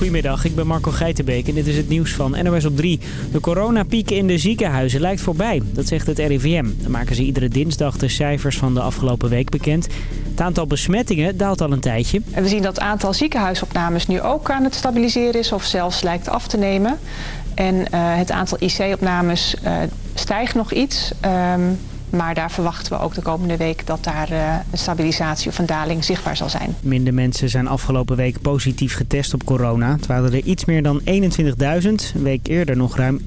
Goedemiddag, ik ben Marco Geitenbeek en dit is het nieuws van NOS op 3. De coronapiek in de ziekenhuizen lijkt voorbij, dat zegt het RIVM. Dan maken ze iedere dinsdag de cijfers van de afgelopen week bekend. Het aantal besmettingen daalt al een tijdje. En we zien dat het aantal ziekenhuisopnames nu ook aan het stabiliseren is of zelfs lijkt af te nemen. En uh, het aantal IC-opnames uh, stijgt nog iets... Um, maar daar verwachten we ook de komende week dat daar uh, een stabilisatie of een daling zichtbaar zal zijn. Minder mensen zijn afgelopen week positief getest op corona. Het waren er iets meer dan 21.000, een week eerder nog ruim 37.000.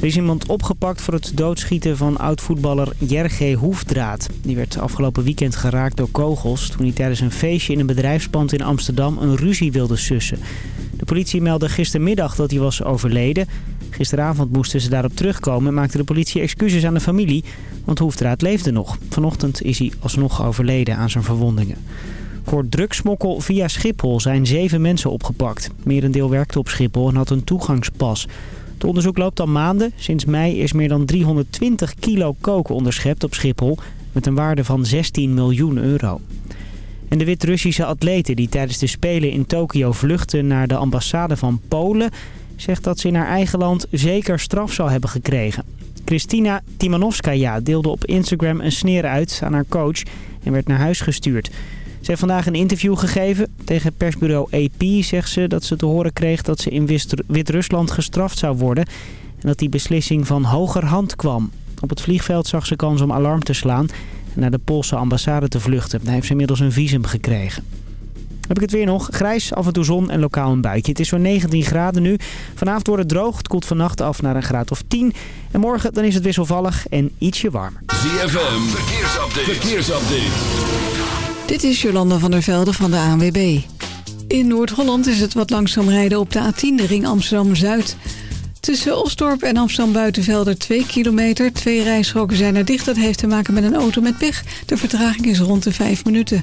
Er is iemand opgepakt voor het doodschieten van oud-voetballer Jerge Hoefdraad. Die werd afgelopen weekend geraakt door kogels toen hij tijdens een feestje in een bedrijfspand in Amsterdam een ruzie wilde sussen. De politie meldde gistermiddag dat hij was overleden. Gisteravond moesten ze daarop terugkomen en maakte de politie excuses aan de familie, want Hoefdraad leefde nog. Vanochtend is hij alsnog overleden aan zijn verwondingen. Voor drugsmokkel via Schiphol zijn zeven mensen opgepakt. Merendeel werkte op Schiphol en had een toegangspas. Het onderzoek loopt al maanden. Sinds mei is meer dan 320 kilo koken onderschept op Schiphol... met een waarde van 16 miljoen euro. En de Wit-Russische atlete die tijdens de Spelen in Tokio vluchtte naar de ambassade van Polen zegt dat ze in haar eigen land zeker straf zal hebben gekregen. Christina Timanovskaya deelde op Instagram een sneer uit aan haar coach en werd naar huis gestuurd. Ze heeft vandaag een interview gegeven. Tegen persbureau AP zegt ze dat ze te horen kreeg dat ze in Wit-Rusland gestraft zou worden. En dat die beslissing van hoger hand kwam. Op het vliegveld zag ze kans om alarm te slaan en naar de Poolse ambassade te vluchten. Daar heeft ze inmiddels een visum gekregen. Heb ik het weer nog. Grijs, af en toe zon en lokaal een buitje. Het is zo'n 19 graden nu. Vanavond wordt het droog. Het koelt vannacht af naar een graad of 10. En morgen dan is het wisselvallig en ietsje warmer. ZFM, verkeersupdate. verkeersupdate. Dit is Jolanda van der Velde van de ANWB. In Noord-Holland is het wat langzaam rijden op de A10, de ring Amsterdam-Zuid. Tussen Osdorp en Amsterdam-Buitenvelder 2 kilometer. Twee rijstroken zijn er dicht. Dat heeft te maken met een auto met pech. De vertraging is rond de 5 minuten.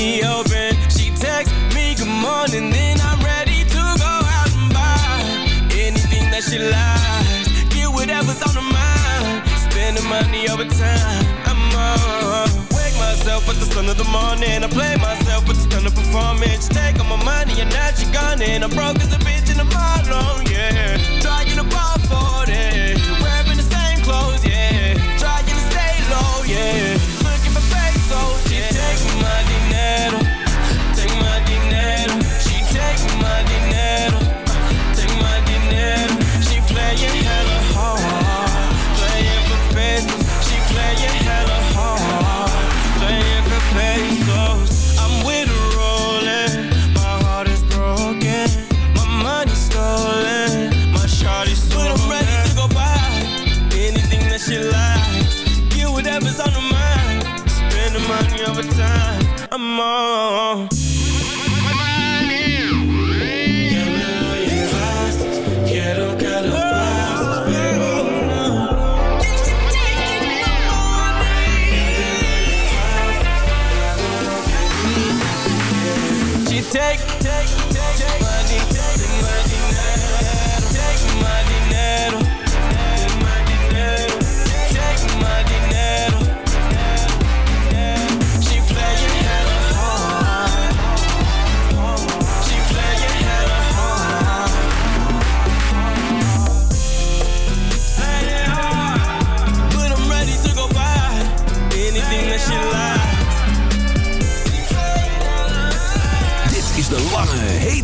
money open. She texts me good morning, then I'm ready to go out and buy anything that she likes. Get whatever's on her mind. Spend the money over time. I'm on. Wake myself with the sun of the morning. I play myself with the stun of performance. She take all my money and now she gone and I'm broke as a bitch in the bottom, oh, yeah.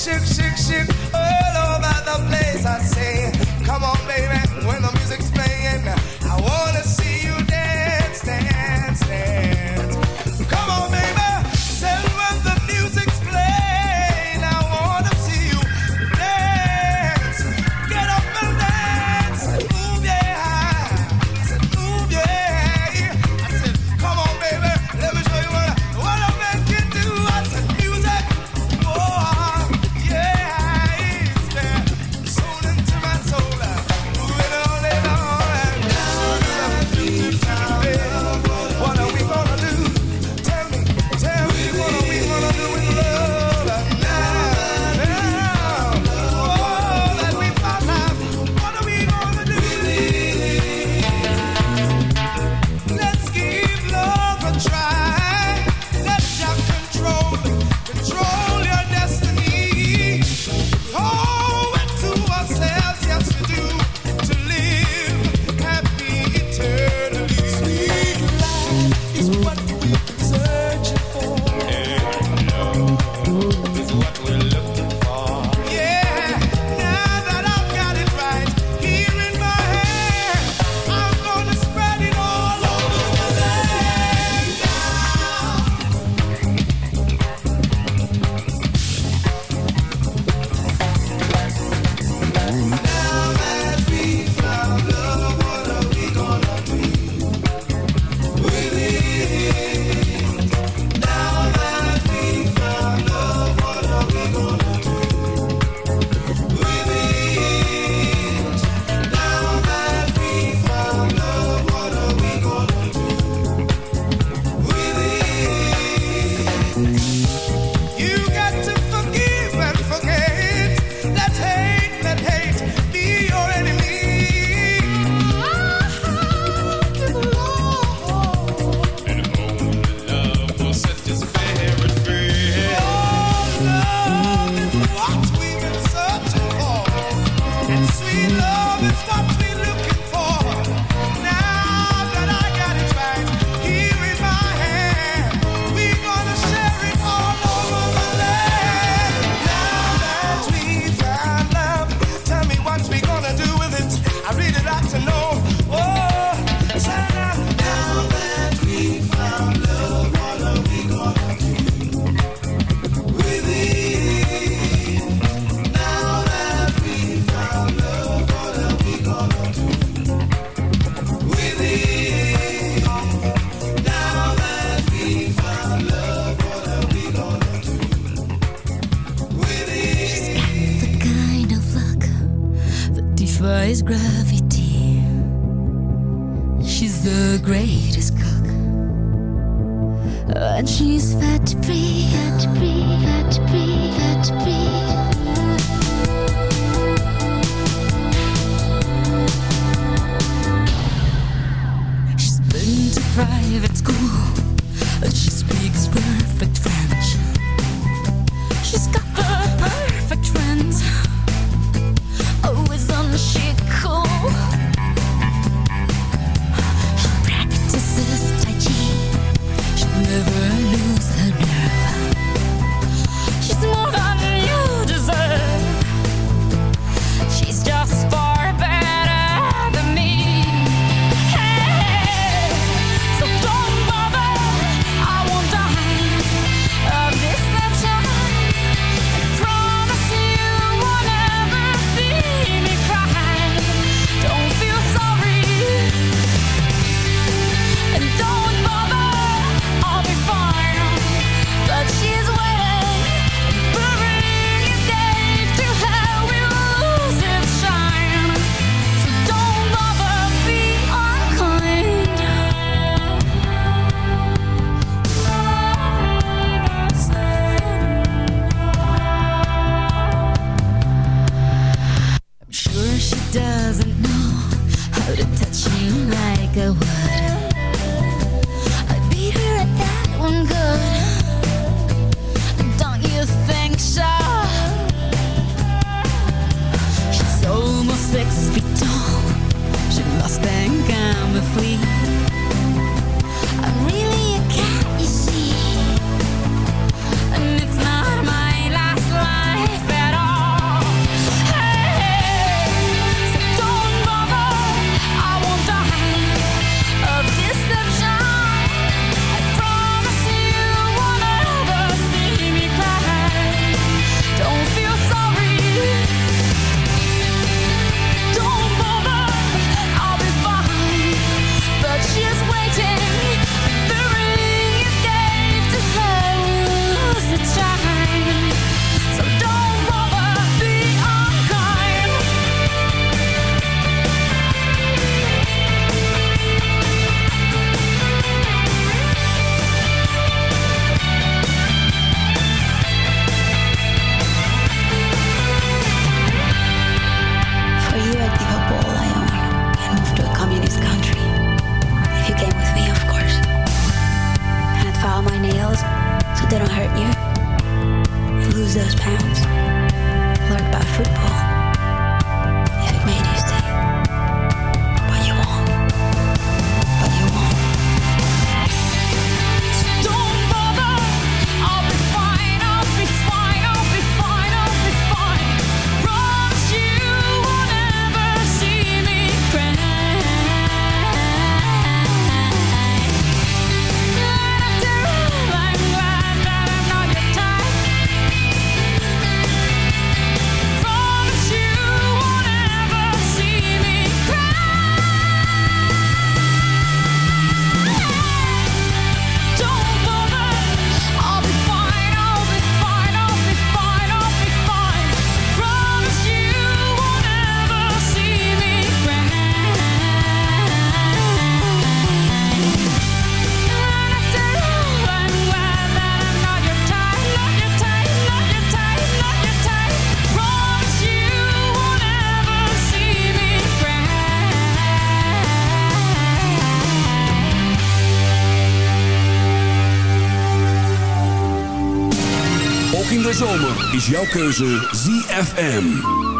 sick, sick, sick. She's the greatest cook. And she's fat free, fat free, fat free, fat free. She's been to private school. She's is jouw keuze ZFM.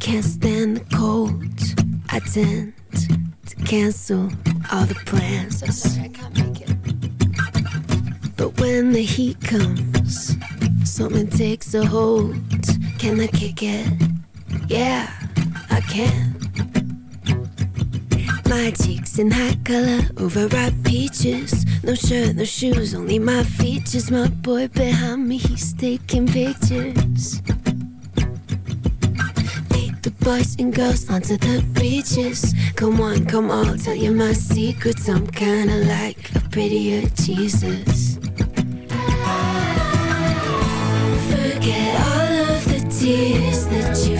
Can't stand the cold. I tend to cancel all the plans. But when the heat comes, something takes a hold. Can I kick it? Yeah, I can. My cheeks in hot color, overripe peaches. No shirt, no shoes, only my features. My boy behind me, he's taking pictures. Boys and girls onto the beaches. Come on, come I'll tell you my secrets. I'm kinda like a prettier Jesus. Forget all of the tears that you've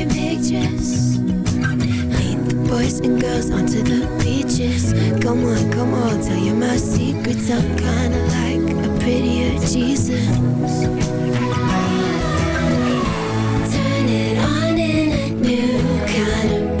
pictures. Lead the boys and girls onto the beaches. Come on, come on, tell you my secrets. I'm kinda like a prettier Jesus. Turn it on in a new kind of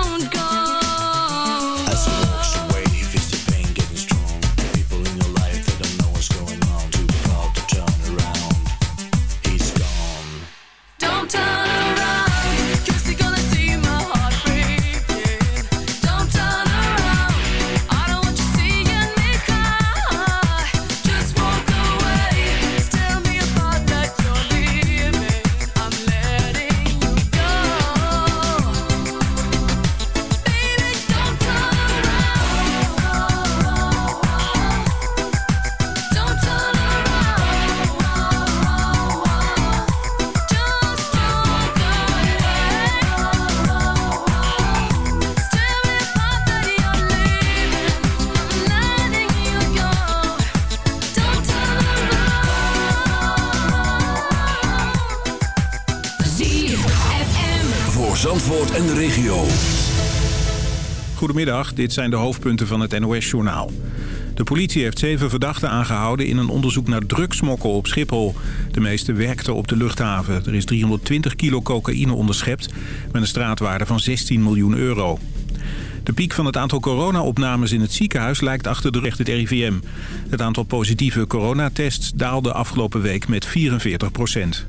Goedemiddag, dit zijn de hoofdpunten van het NOS-journaal. De politie heeft zeven verdachten aangehouden in een onderzoek naar drugsmokkel op Schiphol. De meeste werkten op de luchthaven. Er is 320 kilo cocaïne onderschept met een straatwaarde van 16 miljoen euro. De piek van het aantal corona-opnames in het ziekenhuis lijkt achter de recht het RIVM. Het aantal positieve coronatests daalde afgelopen week met 44 procent.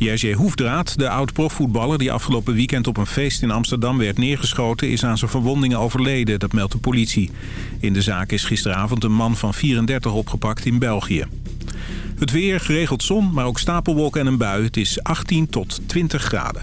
Jerzy Hoefdraad, de oud-profvoetballer die afgelopen weekend op een feest in Amsterdam werd neergeschoten... is aan zijn verwondingen overleden, dat meldt de politie. In de zaak is gisteravond een man van 34 opgepakt in België. Het weer, geregeld zon, maar ook stapelwolken en een bui. Het is 18 tot 20 graden.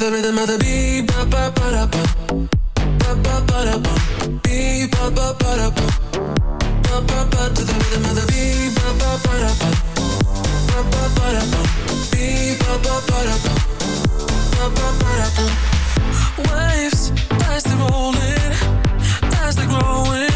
the rhythm of the beat, ba ba ba da ba, ba ba ba da ba, beat ba ba ba da ba, ba ba ba to the rhythm of the beat, ba ba ba da ba, ba ba ba da ba, beat ba ba ba da ba, ba ba ba da ba. Waves as they're rolling, as they're growing.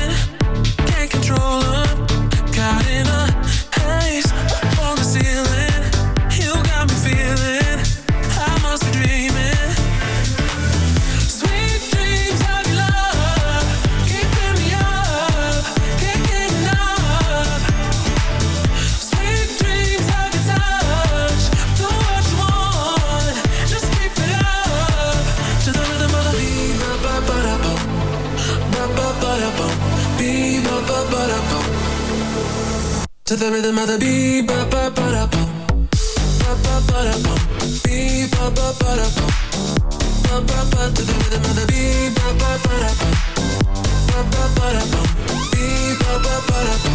To the rhythm of the beat, ba ba ba da bum. Ba ba ba da bum. Beat, ba ba ba da bum. Ba ba ba to the rhythm of the beat, ba ba ba da bum. Ba ba ba da bum. Beat, ba ba ba da bum.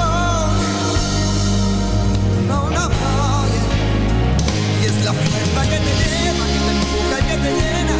Que te lleva, que te empuja y que te llena,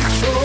control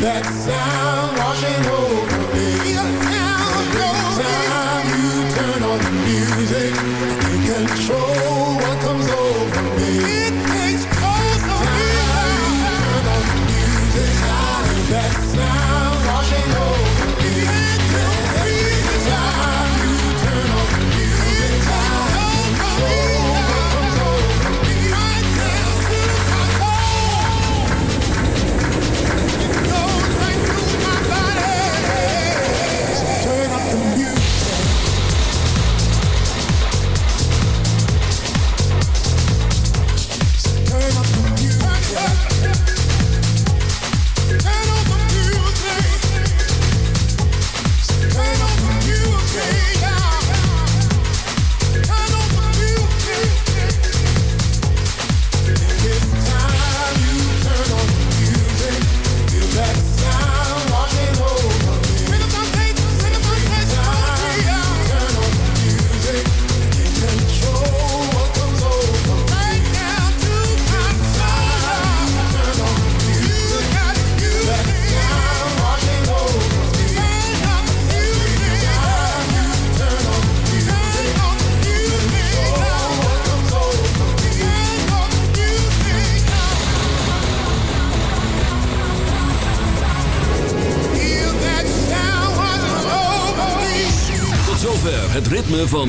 that sound washing over